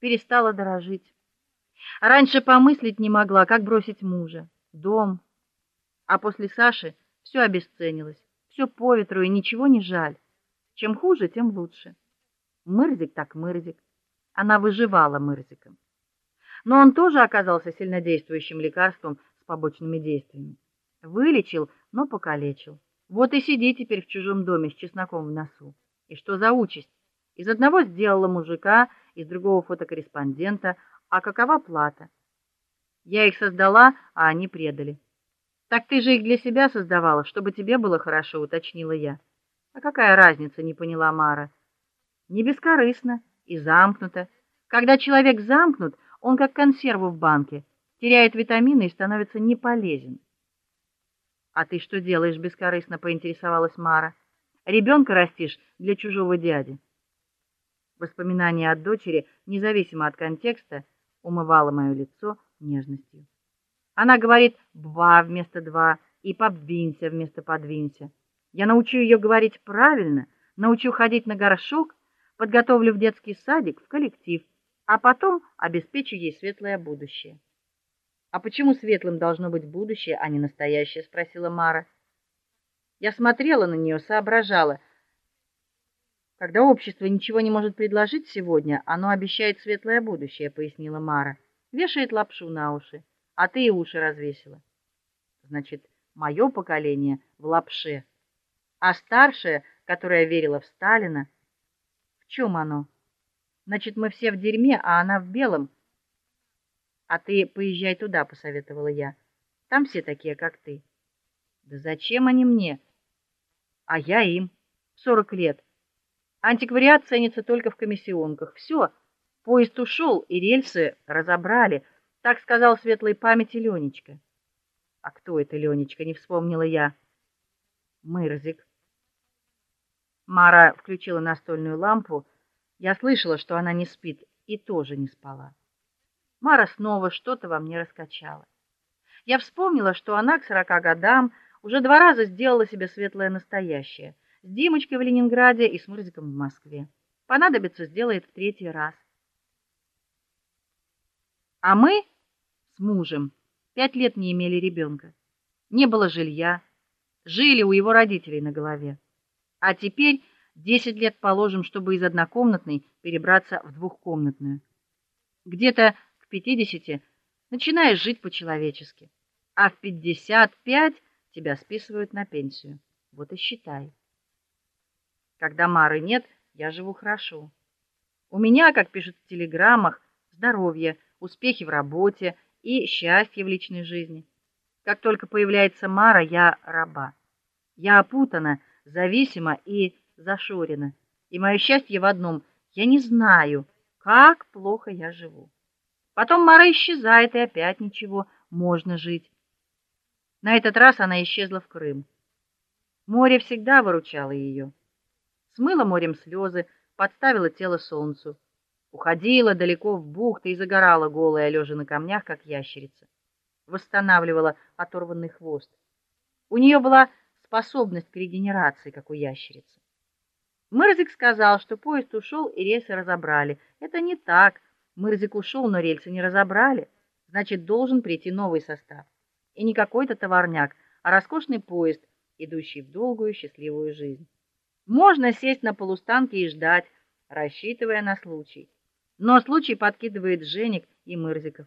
перестала дорожить. Раньше помыслить не могла, как бросить мужа, дом. А после Саши все обесценилось, все по ветру и ничего не жаль. Чем хуже, тем лучше. Мырзик так мырзик. Она выживала мырзиком. Но он тоже оказался сильнодействующим лекарством с побочными действиями. Вылечил, но покалечил. Вот и сиди теперь в чужом доме с чесноком в носу. И что за участь? Из одного сделала мужика, из другого фотокорреспондента, а какова плата? Я их создала, а они предали. Так ты же их для себя создавала, чтобы тебе было хорошо, уточнила я. А какая разница, не поняла Мара. Не бескорыстно и замкнуто. Когда человек замкнут, он как консерва в банке, теряет витамины и становится не полезен. А ты что делаешь бескорыстно, поинтересовалась Мара. Ребенка растишь для чужого дяди. Воспоминание о дочери, независимо от контекста, умывало моё лицо нежностью. Она говорит «два» вместо «два» и «подвинься» вместо «подвинься». Я научу её говорить правильно, научу ходить на горшок, подготовлю в детский садик, в коллектив, а потом обеспечу ей светлое будущее. А почему светлым должно быть будущее, а не настоящее, спросила Мара. Я смотрела на неё, соображала. Когда общество ничего не может предложить сегодня, оно обещает светлое будущее, пояснила Мара. Вешает лапшу на уши, а ты и уши развесила. Значит, мое поколение в лапше, а старшее, которое верило в Сталина, в чем оно? Значит, мы все в дерьме, а она в белом. А ты поезжай туда, посоветовала я. Там все такие, как ты. Да зачем они мне? А я им. Сорок лет. Антиквариат ценится только в комиссионках. Все, поезд ушел и рельсы разобрали, так сказал светлой памяти Ленечка. А кто это Ленечка, не вспомнила я. Мырзик. Мара включила настольную лампу. Я слышала, что она не спит, и тоже не спала. Мара снова что-то во мне раскачала. Я вспомнила, что она к сорока годам уже два раза сделала себе светлое настоящее — с Димочкой в Ленинграде и с Мурзиком в Москве. Понадобится, сделает в третий раз. А мы с мужем пять лет не имели ребенка. Не было жилья, жили у его родителей на голове. А теперь десять лет положим, чтобы из однокомнатной перебраться в двухкомнатную. Где-то к пятидесяти начинаешь жить по-человечески, а в пятьдесят пять тебя списывают на пенсию. Вот и считай. Когда Мары нет, я живу хорошо. У меня, как пишут в телеграммах, здоровье, успехи в работе и счастье в личной жизни. Как только появляется Мара, я раба. Я опутана, зависима и зашорена. И мое счастье в одном: я не знаю, как плохо я живу. Потом Мара исчезает, и опять ничего, можно жить. На этот раз она исчезла в Крым. Море всегда выручало ее смыла морем слезы, подставила тело солнцу, уходила далеко в бухты и загорала голая, лежа на камнях, как ящерица. Восстанавливала оторванный хвост. У нее была способность к регенерации, как у ящерицы. Мырзик сказал, что поезд ушел и рельсы разобрали. Это не так. Мырзик ушел, но рельсы не разобрали. Значит, должен прийти новый состав. И не какой-то товарняк, а роскошный поезд, идущий в долгую счастливую жизнь. Можно сесть на полустанке и ждать, рассчитывая на случай. Но случай подкидывает Женек и Мырзиков.